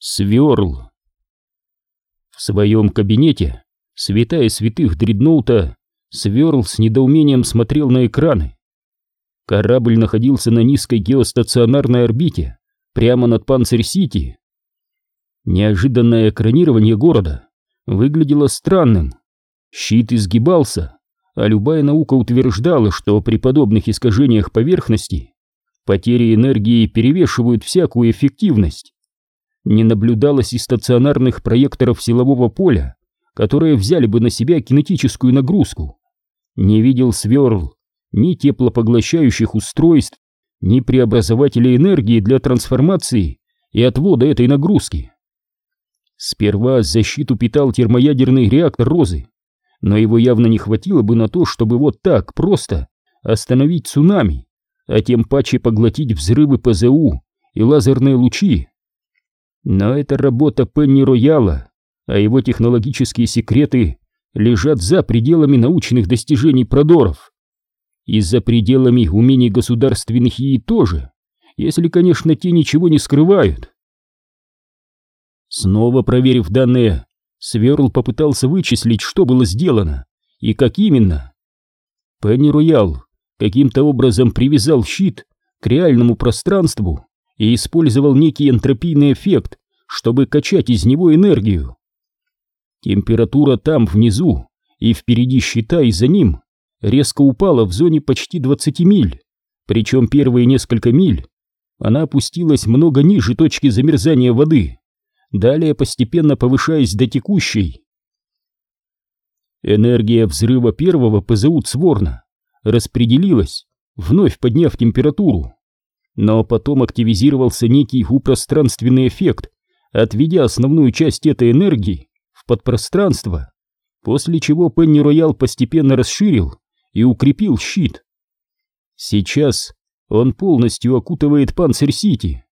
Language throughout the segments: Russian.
Сверл. В своем кабинете, святая святых дредноута, Сверл с недоумением смотрел на экраны. Корабль находился на низкой геостационарной орбите, прямо над Панцирь-Сити. Неожиданное экранирование города выглядело странным. Щит изгибался, а любая наука утверждала, что при подобных искажениях поверхности потери энергии перевешивают всякую эффективность не наблюдалось и стационарных проекторов силового поля, которые взяли бы на себя кинетическую нагрузку. Не видел сверл ни теплопоглощающих устройств, ни преобразователей энергии для трансформации и отвода этой нагрузки. Сперва защиту питал термоядерный реактор Розы, но его явно не хватило бы на то, чтобы вот так просто остановить цунами, а тем паче поглотить взрывы ПЗУ и лазерные лучи. Но это работа Пенни Рояла, а его технологические секреты лежат за пределами научных достижений Продоров. И за пределами умений государственных ИИ тоже, если, конечно, те ничего не скрывают. Снова проверив данные, Сверл попытался вычислить, что было сделано и как именно. Пенни Роял каким-то образом привязал щит к реальному пространству и использовал некий энтропийный эффект, чтобы качать из него энергию. Температура там, внизу, и впереди щита и за ним резко упала в зоне почти 20 миль, причем первые несколько миль она опустилась много ниже точки замерзания воды, далее постепенно повышаясь до текущей. Энергия взрыва первого ПЗУ Цворна распределилась, вновь подняв температуру. Но потом активизировался некий упространственный эффект, отведя основную часть этой энергии в подпространство, после чего Пенни Роял постепенно расширил и укрепил щит. Сейчас он полностью окутывает Панцирь-Сити.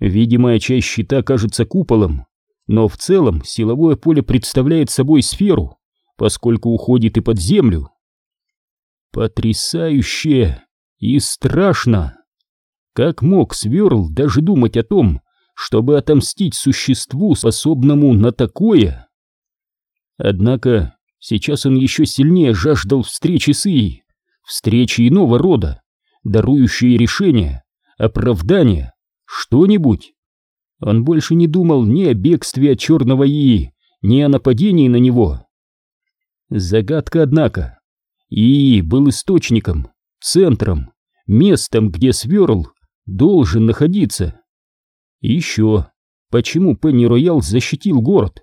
Видимая часть щита кажется куполом, но в целом силовое поле представляет собой сферу, поскольку уходит и под землю. Потрясающе и страшно! Как мог Сверл даже думать о том, чтобы отомстить существу, способному на такое? Однако сейчас он еще сильнее жаждал встречи с Ией, встречи иного рода, дарующие решения, оправдания, что-нибудь. Он больше не думал ни о бегстве от черного Ии, ни о нападении на него. Загадка, однако. Ии был источником, центром, местом, где Сверл должен находиться. И еще, почему Пенни Роял защитил город?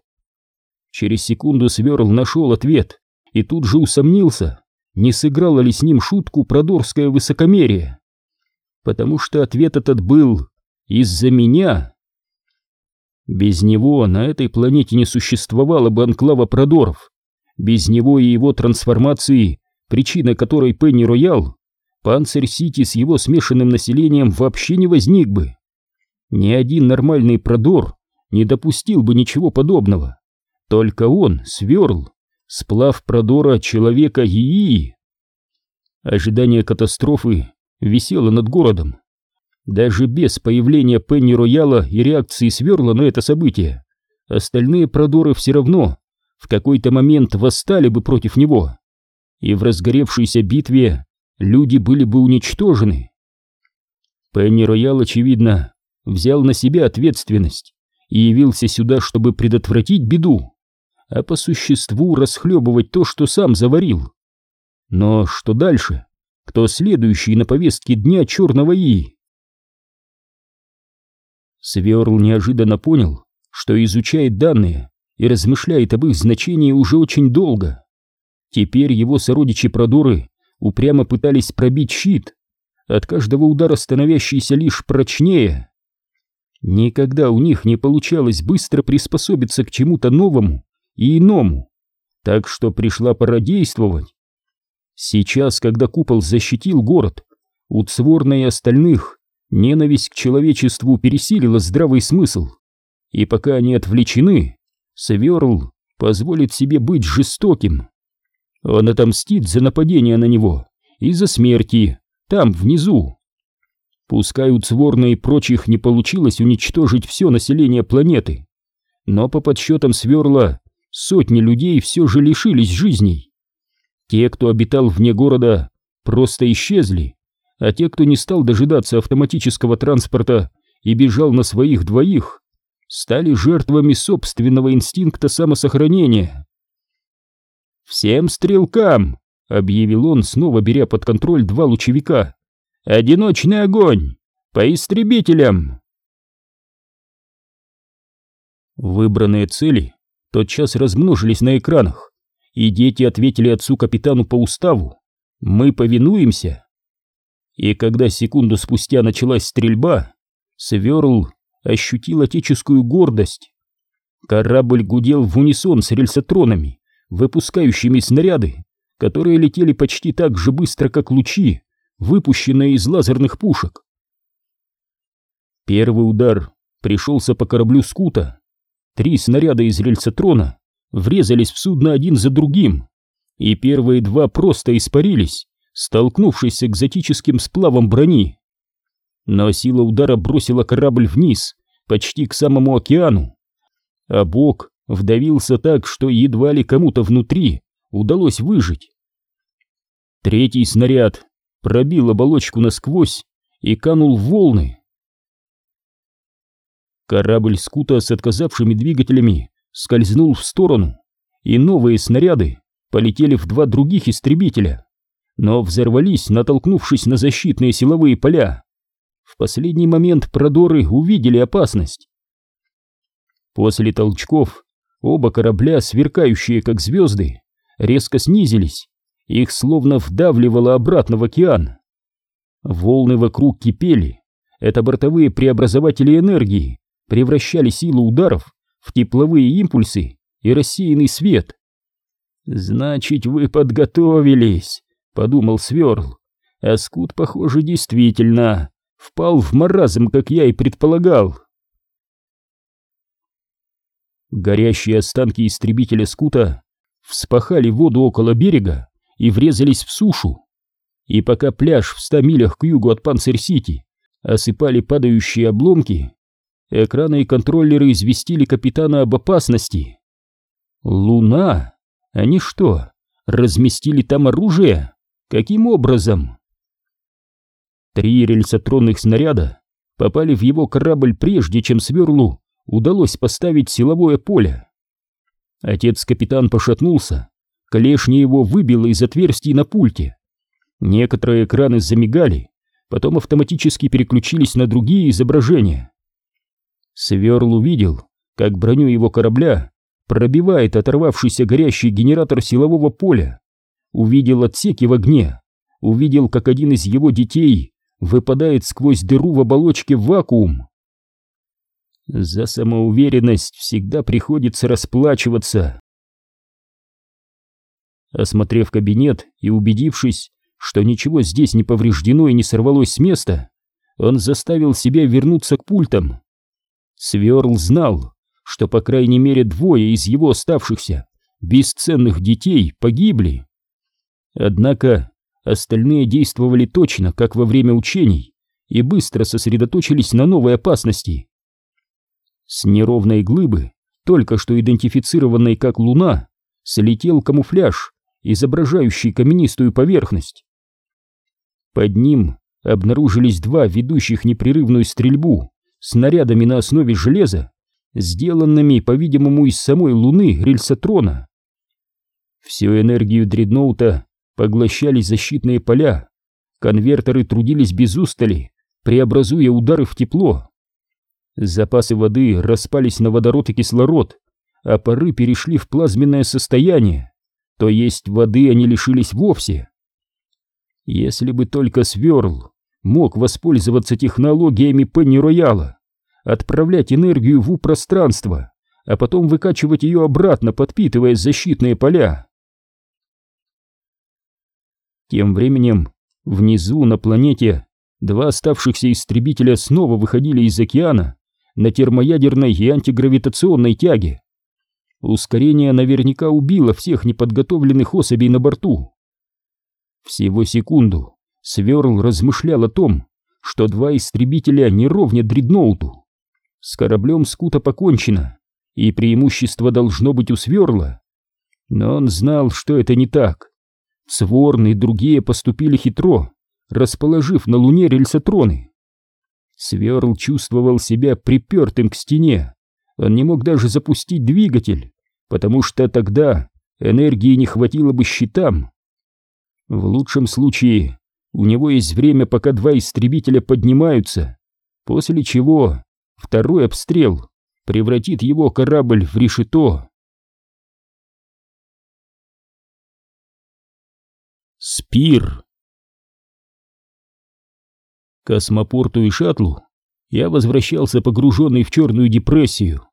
Через секунду Сверл нашел ответ и тут же усомнился, не сыграло ли с ним шутку продорское высокомерие. Потому что ответ этот был «из-за меня». Без него на этой планете не существовало бы анклава Продоров. Без него и его трансформации, причина которой Пенни Роял Панцирь-Сити с его смешанным населением вообще не возник бы. Ни один нормальный продор не допустил бы ничего подобного. Только он, Сверл, сплав продора человека ИИ. Ожидание катастрофы висело над городом. Даже без появления Пенни Рояла и реакции Сверла на это событие, остальные продоры все равно в какой-то момент восстали бы против него. И в разгоревшейся битве люди были бы уничтожены. Пенни Роял, очевидно, взял на себя ответственность и явился сюда, чтобы предотвратить беду, а по существу расхлебывать то, что сам заварил. Но что дальше? Кто следующий на повестке дня черного И? Сверл неожиданно понял, что изучает данные и размышляет об их значении уже очень долго. Теперь его сородичи-продоры упрямо пытались пробить щит, от каждого удара становящийся лишь прочнее. Никогда у них не получалось быстро приспособиться к чему-то новому и иному, так что пришла пора действовать. Сейчас, когда купол защитил город, у Цворна и остальных ненависть к человечеству пересилила здравый смысл, и пока они отвлечены, Сверл позволит себе быть жестоким. Он отомстит за нападение на него и за смерти там, внизу. Пускай у Цворна и прочих не получилось уничтожить все население планеты, но по подсчетам Сверла сотни людей все же лишились жизней. Те, кто обитал вне города, просто исчезли, а те, кто не стал дожидаться автоматического транспорта и бежал на своих двоих, стали жертвами собственного инстинкта самосохранения. «Всем стрелкам!» — объявил он, снова беря под контроль два лучевика. «Одиночный огонь! По истребителям!» Выбранные цели тотчас размножились на экранах, и дети ответили отцу-капитану по уставу «Мы повинуемся!» И когда секунду спустя началась стрельба, Сверл ощутил отеческую гордость. Корабль гудел в унисон с рельсотронами, выпускающими снаряды, которые летели почти так же быстро, как лучи, выпущенные из лазерных пушек. Первый удар пришелся по кораблю Скута. Три снаряда из рельсотрона врезались в судно один за другим, и первые два просто испарились, столкнувшись с экзотическим сплавом брони. Но сила удара бросила корабль вниз, почти к самому океану, а бок вдавился так, что едва ли кому-то внутри удалось выжить. Третий снаряд пробил оболочку насквозь и канул в волны. Корабль скута с отказавшими двигателями скользнул в сторону, и новые снаряды полетели в два других истребителя но взорвались, натолкнувшись на защитные силовые поля. В последний момент продоры увидели опасность. После толчков оба корабля, сверкающие как звезды, резко снизились, их словно вдавливало обратно в океан. Волны вокруг кипели, это бортовые преобразователи энергии превращали силу ударов в тепловые импульсы и рассеянный свет. «Значит, вы подготовились», подумал Сверл. А Скут, похоже, действительно впал в маразм, как я и предполагал. Горящие останки истребителя Скута вспахали воду около берега и врезались в сушу. И пока пляж в ста милях к югу от Панцирь-Сити осыпали падающие обломки, экраны и контроллеры известили капитана об опасности. Луна? Они что, разместили там оружие? Каким образом? Три рельсотронных снаряда попали в его корабль прежде, чем Сверлу удалось поставить силовое поле. Отец-капитан пошатнулся, клешни его выбило из отверстий на пульте. Некоторые экраны замигали, потом автоматически переключились на другие изображения. Сверл увидел, как броню его корабля пробивает оторвавшийся горящий генератор силового поля увидел отсеки в огне, увидел, как один из его детей выпадает сквозь дыру в оболочке в вакуум. За самоуверенность всегда приходится расплачиваться. Осмотрев кабинет и убедившись, что ничего здесь не повреждено и не сорвалось с места, он заставил себя вернуться к пультам. Сверл знал, что по крайней мере двое из его оставшихся бесценных детей погибли. Однако остальные действовали точно, как во время учений, и быстро сосредоточились на новой опасности. С неровной глыбы, только что идентифицированной как Луна, слетел камуфляж, изображающий каменистую поверхность. Под ним обнаружились два ведущих непрерывную стрельбу снарядами на основе железа, сделанными, по-видимому, из самой Луны рельсотрона. Всю энергию дредноута поглощались защитные поля, конвертеры трудились без устали, преобразуя удары в тепло. Запасы воды распались на водород и кислород, а пары перешли в плазменное состояние, то есть воды они лишились вовсе. Если бы только Сверл мог воспользоваться технологиями Пенни-Рояла, отправлять энергию в пространство, а потом выкачивать ее обратно, подпитывая защитные поля. Тем временем, внизу на планете, два оставшихся истребителя снова выходили из океана на термоядерной и антигравитационной тяге. Ускорение наверняка убило всех неподготовленных особей на борту. Всего секунду Сверл размышлял о том, что два истребителя не ровня дредноуту. С кораблем скуто покончено, и преимущество должно быть у сверла. Но он знал, что это не так. Сворн и другие поступили хитро, расположив на Луне рельсотроны. Сверл чувствовал себя припертым к стене. Он не мог даже запустить двигатель, потому что тогда энергии не хватило бы щитам. В лучшем случае у него есть время, пока два истребителя поднимаются, после чего второй обстрел превратит его корабль в решето. Спир Космопорту и шаттлу я возвращался погруженный в черную депрессию.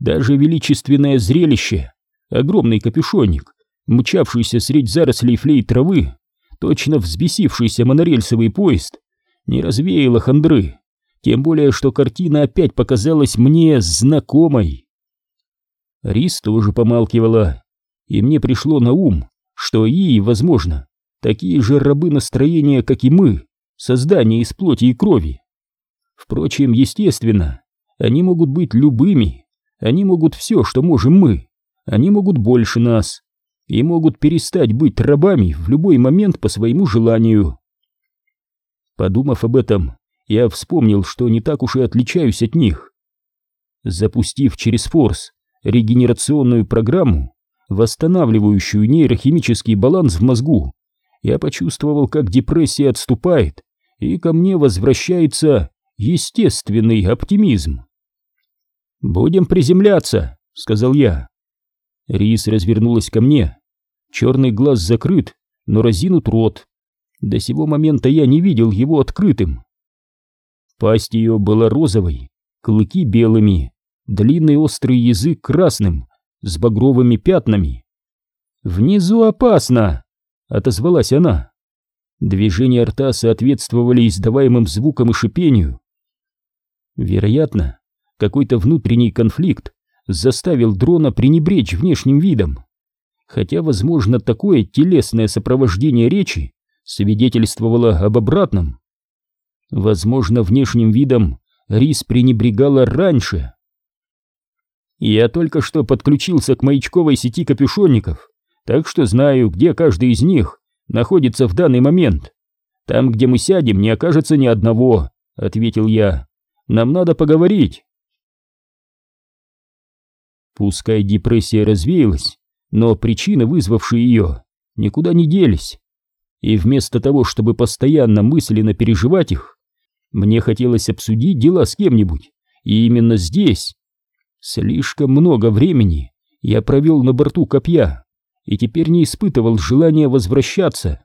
Даже величественное зрелище, огромный капюшонник, мчавшийся средь зарослей флей травы, точно взбесившийся монорельсовый поезд, не развеяло хандры, тем более, что картина опять показалась мне знакомой. Рис тоже помалкивала, и мне пришло на ум, что и, возможно, такие же рабы настроения, как и мы, создания из плоти и крови. Впрочем, естественно, они могут быть любыми, они могут все, что можем мы, они могут больше нас, и могут перестать быть рабами в любой момент по своему желанию. Подумав об этом, я вспомнил, что не так уж и отличаюсь от них. Запустив через форс регенерационную программу, восстанавливающую нейрохимический баланс в мозгу, я почувствовал, как депрессия отступает, и ко мне возвращается естественный оптимизм. «Будем приземляться», — сказал я. Рис развернулась ко мне. Черный глаз закрыт, но разинут рот. До сего момента я не видел его открытым. Пасть ее была розовой, клыки белыми, длинный острый язык красным, с багровыми пятнами. «Внизу опасно!» — отозвалась она. Движения рта соответствовали издаваемым звукам и шипению. Вероятно, какой-то внутренний конфликт заставил дрона пренебречь внешним видом. Хотя, возможно, такое телесное сопровождение речи свидетельствовало об обратном. Возможно, внешним видом Рис пренебрегала раньше. Я только что подключился к маячковой сети капюшонников, так что знаю, где каждый из них находится в данный момент. Там, где мы сядем, не окажется ни одного, ответил я. Нам надо поговорить. Пускай депрессия развеялась, но причины, вызвавшие ее, никуда не делись. И вместо того, чтобы постоянно мысленно переживать их, мне хотелось обсудить дела с кем-нибудь, и именно здесь. Слишком много времени я провел на борту копья, и теперь не испытывал желания возвращаться.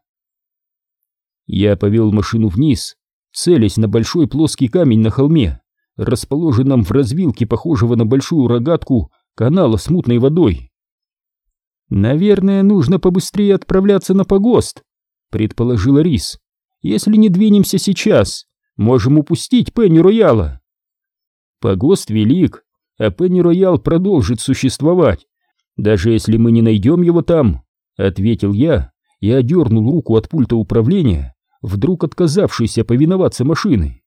Я повел машину вниз, целясь на большой плоский камень на холме, расположенном в развилке похожего на большую рогатку канала с мутной водой. «Наверное, нужно побыстрее отправляться на погост», — предположила Рис. «Если не двинемся сейчас, можем упустить Пенни Рояла». «Погост велик, а Пенни Роял продолжит существовать, даже если мы не найдем его там», — ответил я и одернул руку от пульта управления, вдруг отказавшейся повиноваться машины.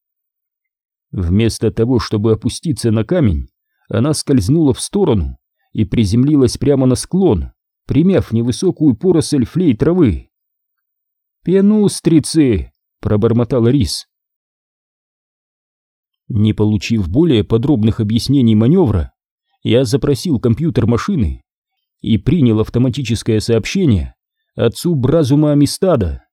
Вместо того, чтобы опуститься на камень, она скользнула в сторону и приземлилась прямо на склон, примяв невысокую поросль флей травы. «Пенустрицы!» — пробормотал Рис. Не получив более подробных объяснений маневра, я запросил компьютер машины и принял автоматическое сообщение отцу Бразума Амистада.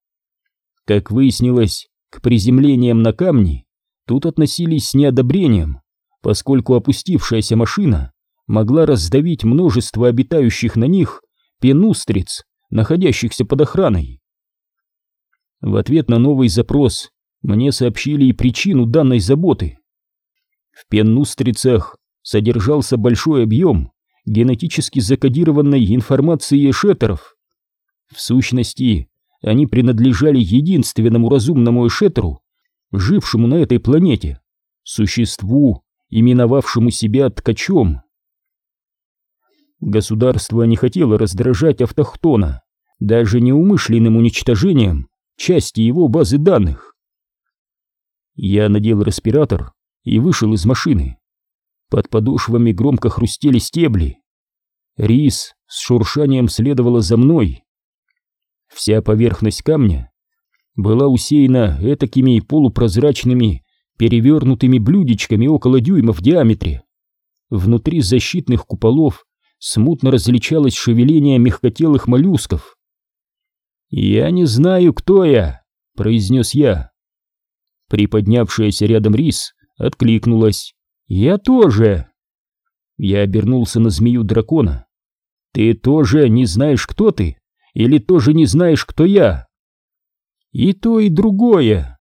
Как выяснилось, к приземлениям на камни тут относились с неодобрением, поскольку опустившаяся машина могла раздавить множество обитающих на них пенустриц, находящихся под охраной. В ответ на новый запрос мне сообщили и причину данной заботы. В пенустрицах содержался большой объем генетически закодированной информации эшетеров. В сущности, они принадлежали единственному разумному эшетеру, жившему на этой планете, существу, именовавшему себя ткачом. Государство не хотело раздражать автохтона, даже неумышленным уничтожением части его базы данных. Я надел респиратор и вышел из машины. Под подошвами громко хрустели стебли. Рис с шуршанием следовала за мной. Вся поверхность камня была усеяна этакими полупрозрачными перевернутыми блюдечками около дюйма в диаметре. Внутри защитных куполов смутно различалось шевеление мягкотелых моллюсков. «Я не знаю, кто я», — произнес я. Приподнявшаяся рядом рис откликнулась. «Я тоже!» Я обернулся на змею дракона. «Ты тоже не знаешь, кто ты? Или тоже не знаешь, кто я?» «И то, и другое!»